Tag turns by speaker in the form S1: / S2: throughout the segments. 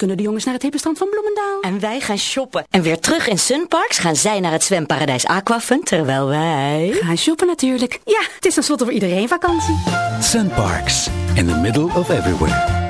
S1: kunnen de jongens naar het hippenstrand van Bloemendaal.
S2: En wij gaan shoppen. En weer terug in Sunparks gaan zij naar het zwemparadijs Aquafun, terwijl wij...
S1: Gaan shoppen natuurlijk. Ja, het is tenslotte voor iedereen vakantie.
S3: Sunparks, in the middle of everywhere.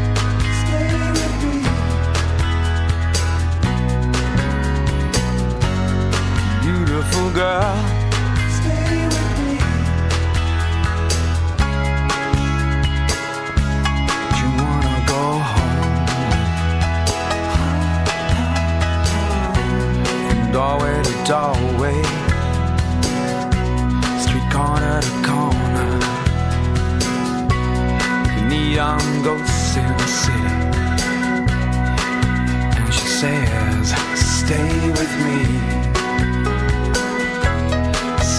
S4: Beautiful girl. Stay with me. Do you wanna go home? From doorway to doorway, street corner to corner neon ghosts in the city. And she says, Stay with me.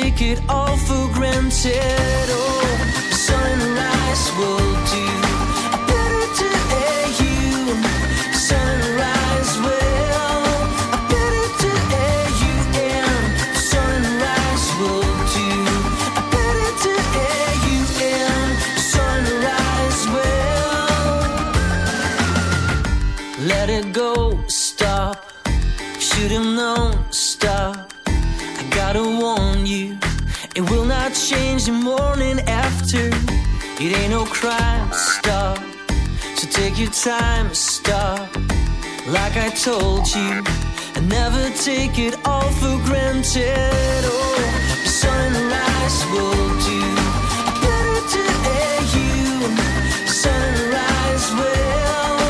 S5: take it all for granted. time stop. Like I told you, I never take it all for granted. Oh, sunrise will do better to you. Sunrise will.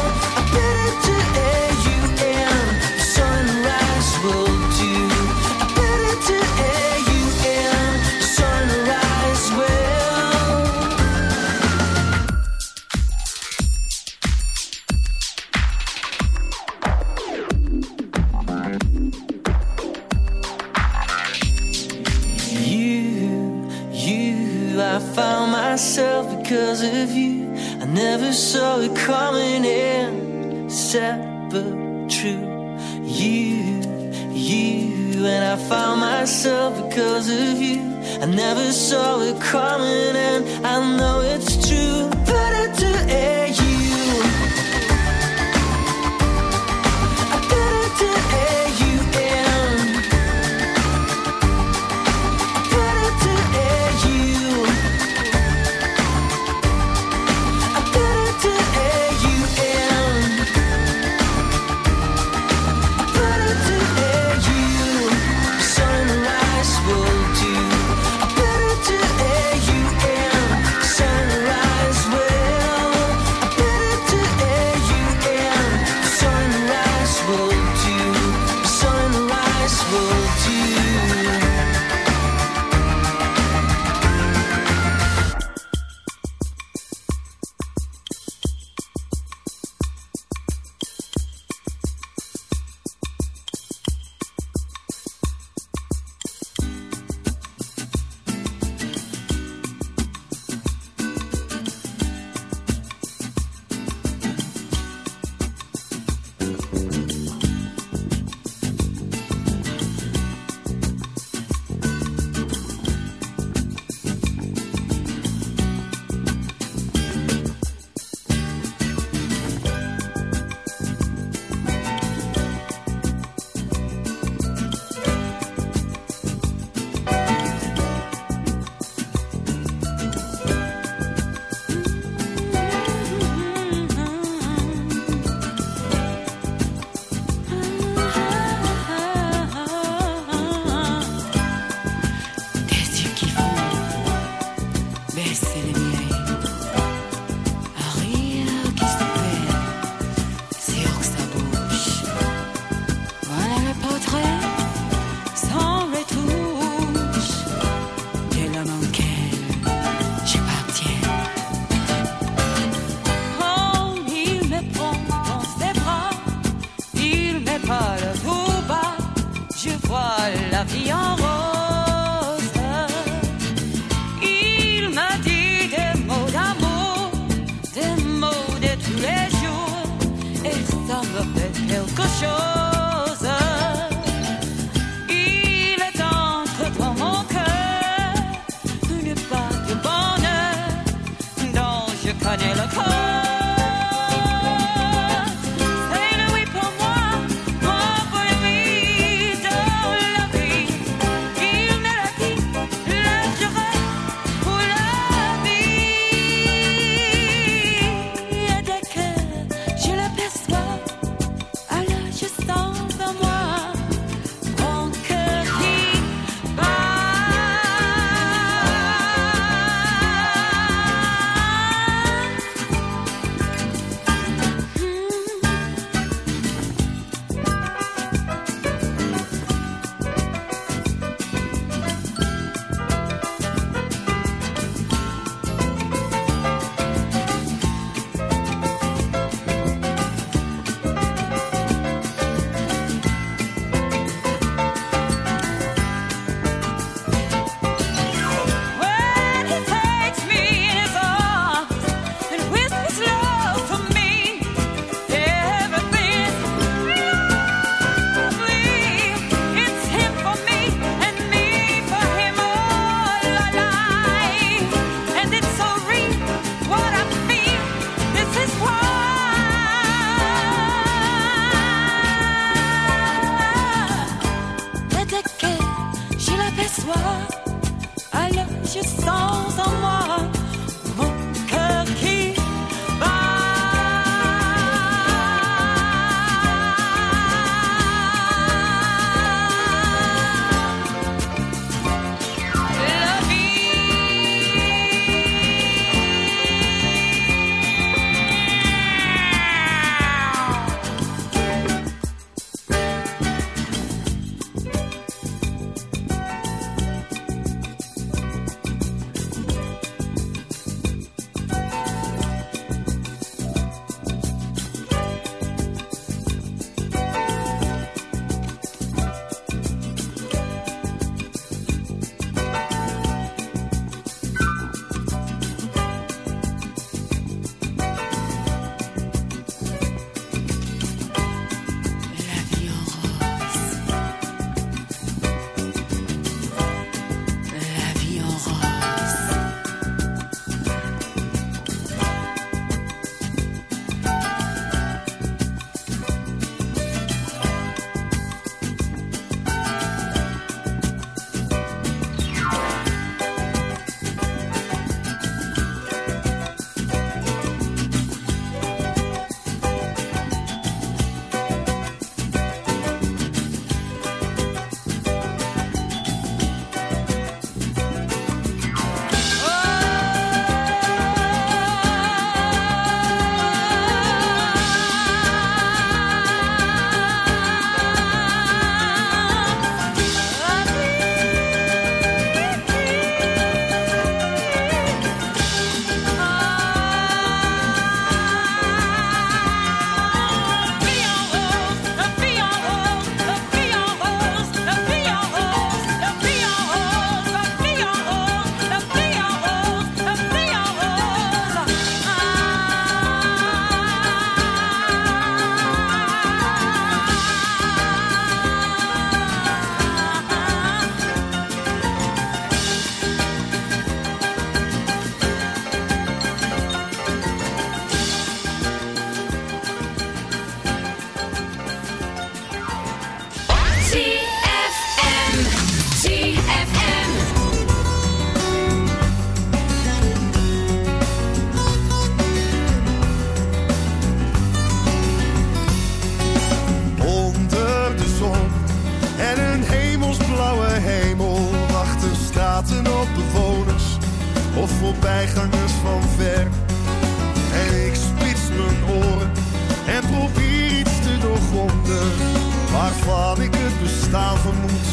S6: waarvan ik het bestaan vermoed,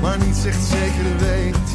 S6: maar niet echt zeker weet.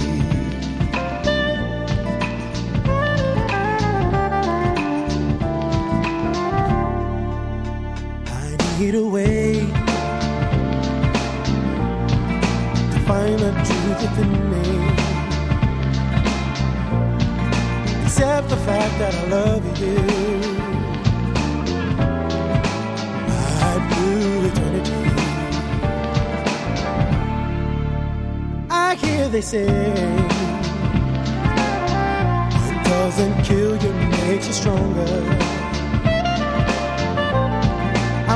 S7: away to find the truth within me. Except the fact that I love you. I hear they say it doesn't kill you, makes you stronger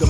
S8: The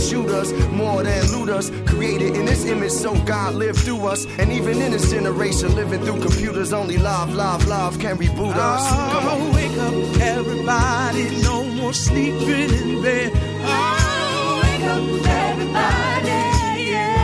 S9: Shooters, more than looters. Created in His image, so God lived through us. And even in this generation, living through computers, only love, love, love can reboot us. Come on,
S10: oh, wake up, everybody. No more sleeping in bed.
S8: Oh, wake up, everybody. Yeah.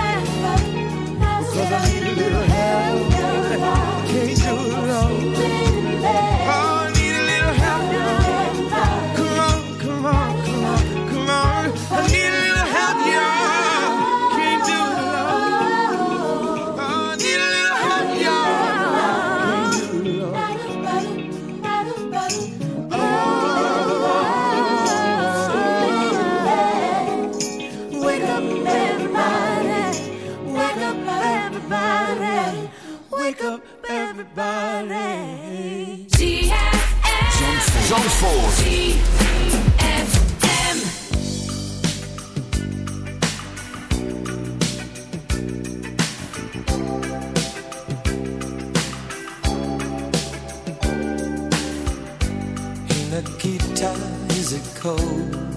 S8: In
S11: the guitar, is it cold?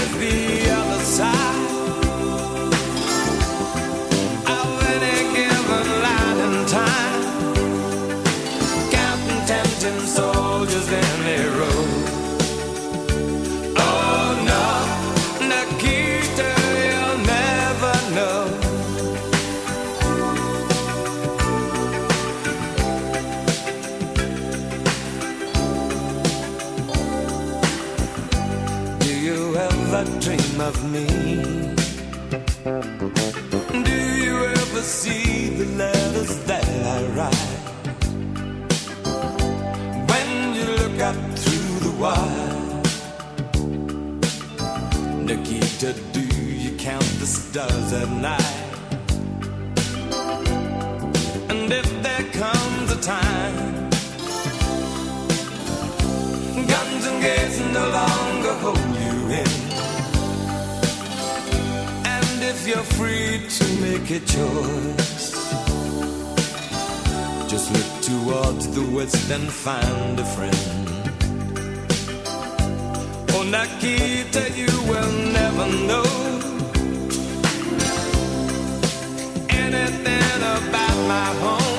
S11: count the stars at night? And if there comes a time, guns and gates no longer hold you in. And if you're free to make a choice, just look towards the west and find a friend. Oh, Nikita, you will never know anything about my home.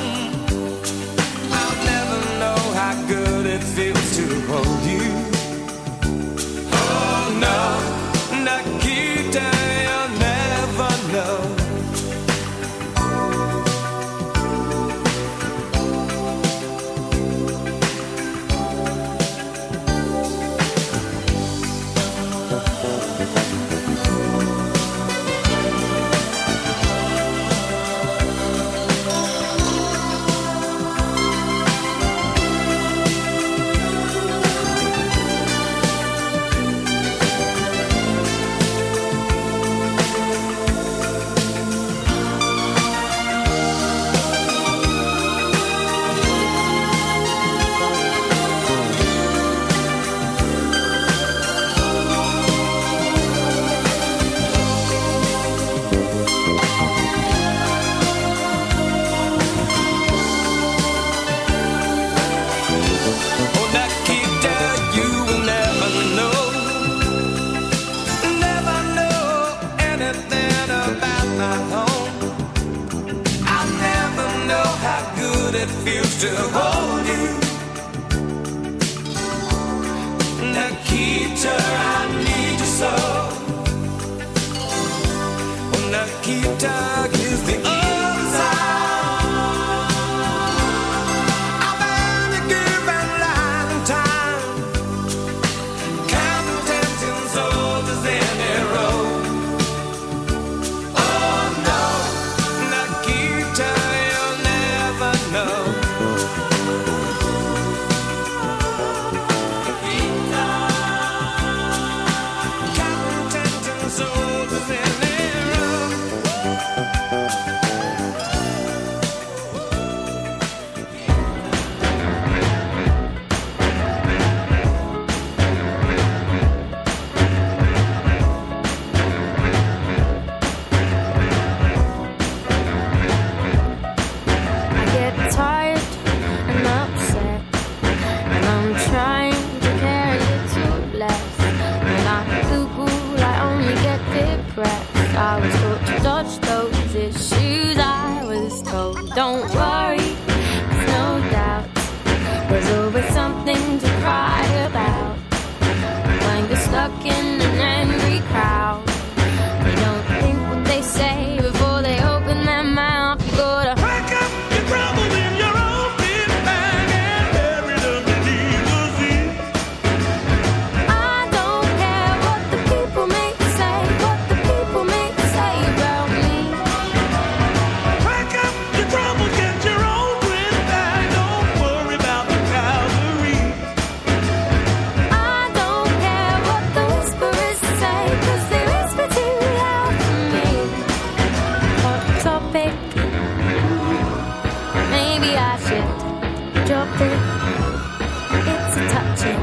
S12: It's a touchy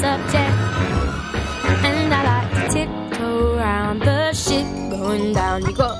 S12: subject, and I like to tiptoe around the ship going down. You
S11: go.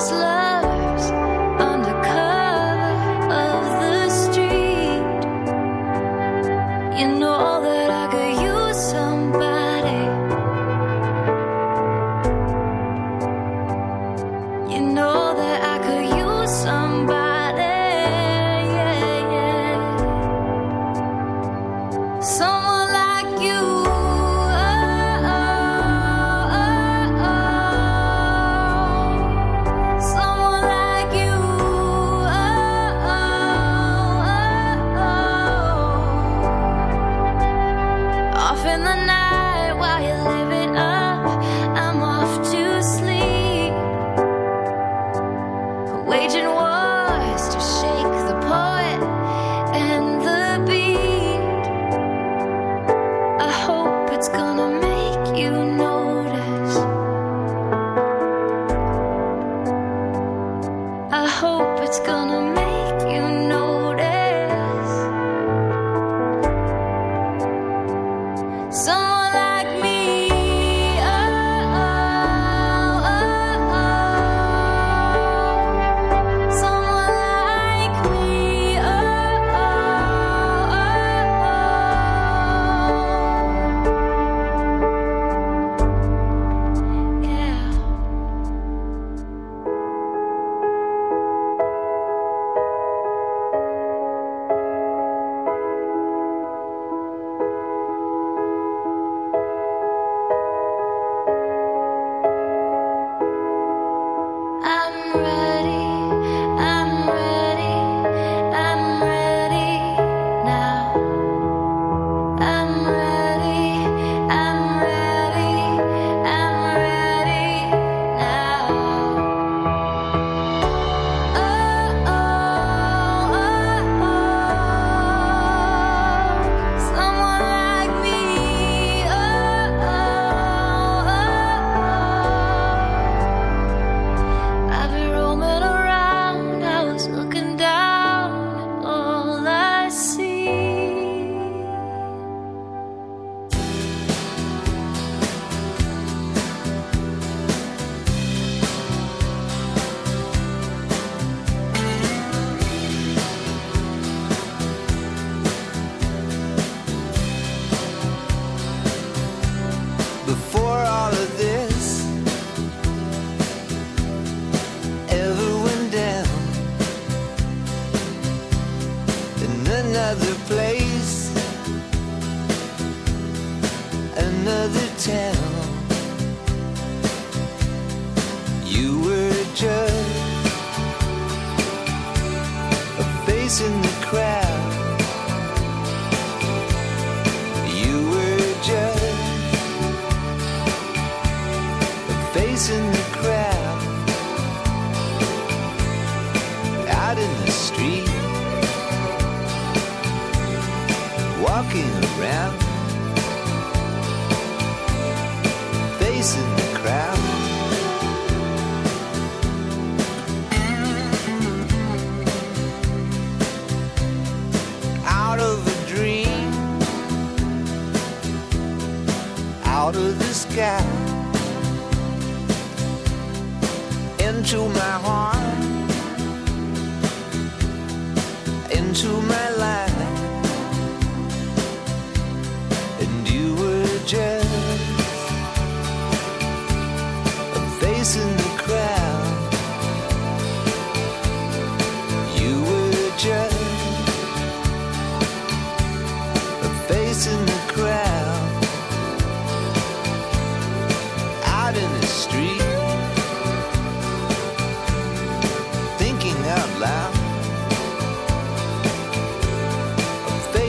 S5: just love.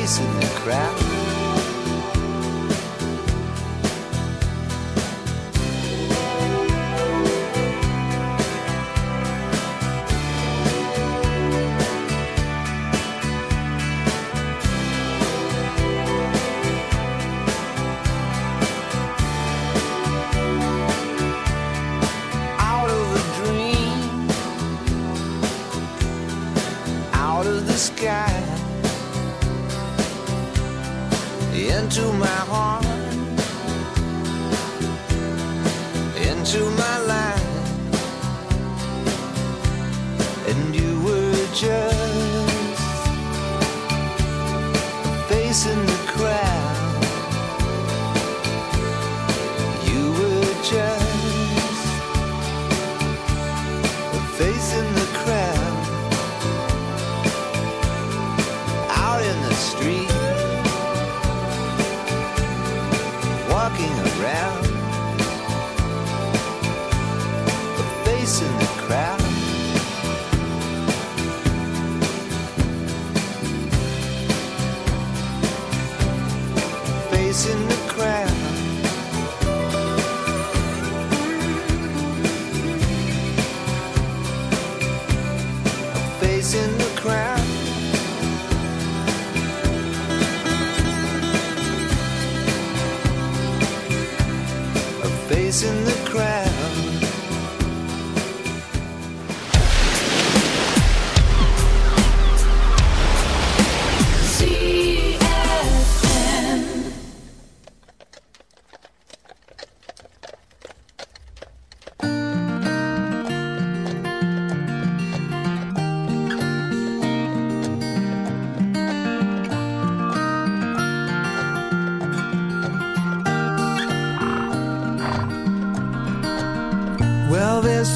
S5: In the crowd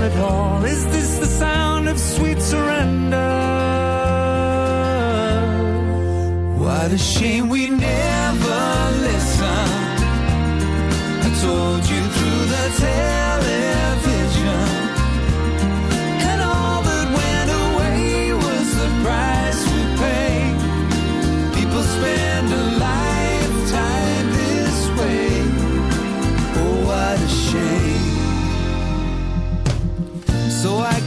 S5: The outlet hall. Is this the sound of sweet surrender?
S4: What a shame we never listened. I told you through the television.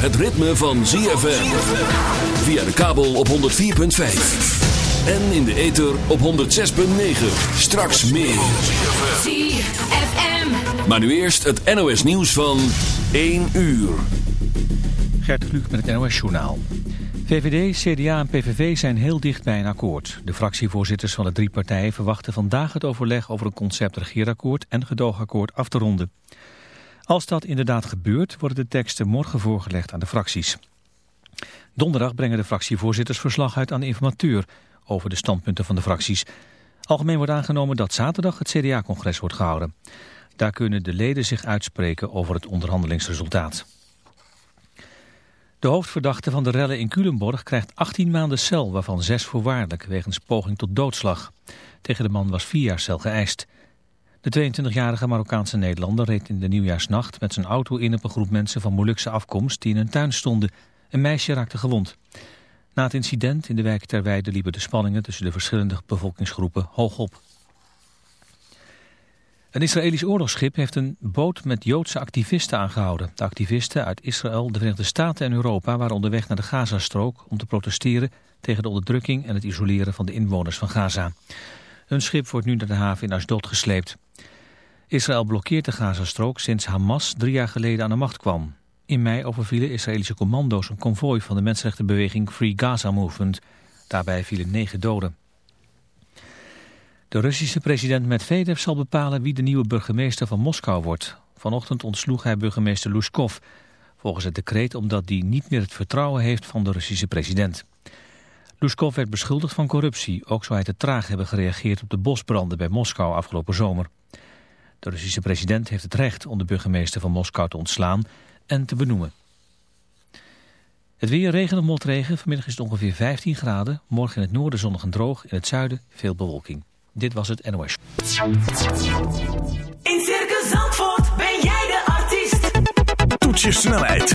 S13: het ritme van ZFM. Via de kabel op 104.5. En in de ether op 106.9. Straks meer.
S14: ZFM.
S13: Maar nu eerst het NOS nieuws van 1 uur.
S15: Gert Kluk met het NOS journaal. VVD, CDA en PVV zijn heel dicht bij een akkoord. De fractievoorzitters van de drie partijen verwachten vandaag het overleg over een concept regeerakkoord en gedoogakkoord af te ronden. Als dat inderdaad gebeurt, worden de teksten morgen voorgelegd aan de fracties. Donderdag brengen de fractievoorzitters verslag uit aan de informateur over de standpunten van de fracties. Algemeen wordt aangenomen dat zaterdag het CDA-congres wordt gehouden. Daar kunnen de leden zich uitspreken over het onderhandelingsresultaat. De hoofdverdachte van de rellen in Culemborg krijgt 18 maanden cel, waarvan 6 voorwaardelijk, wegens poging tot doodslag. Tegen de man was 4 jaar cel geëist. De 22-jarige Marokkaanse Nederlander reed in de nieuwjaarsnacht met zijn auto in op een groep mensen van Molukse afkomst die in een tuin stonden. Een meisje raakte gewond. Na het incident in de wijk Terweide liepen de spanningen tussen de verschillende bevolkingsgroepen hoog op. Een Israëlisch oorlogsschip heeft een boot met Joodse activisten aangehouden. De activisten uit Israël, de Verenigde Staten en Europa waren onderweg naar de Gazastrook om te protesteren tegen de onderdrukking en het isoleren van de inwoners van Gaza. Hun schip wordt nu naar de haven in Asdod gesleept. Israël blokkeert de Gazastrook sinds Hamas drie jaar geleden aan de macht kwam. In mei overvielen Israëlische commando's een konvooi van de mensenrechtenbeweging Free Gaza Movement. Daarbij vielen negen doden. De Russische president Medvedev zal bepalen wie de nieuwe burgemeester van Moskou wordt. Vanochtend ontsloeg hij burgemeester Lushkov. Volgens het decreet omdat die niet meer het vertrouwen heeft van de Russische president. Lushkov werd beschuldigd van corruptie. Ook zou hij te traag hebben gereageerd op de bosbranden bij Moskou afgelopen zomer. De Russische president heeft het recht om de burgemeester van Moskou te ontslaan en te benoemen. Het weer regen of motregen. Vanmiddag is het ongeveer 15 graden. Morgen in het noorden zonnig en droog. In het zuiden veel bewolking. Dit was het NOS.
S14: In Circus Zandvoort ben jij de artiest.
S3: Toets je snelheid,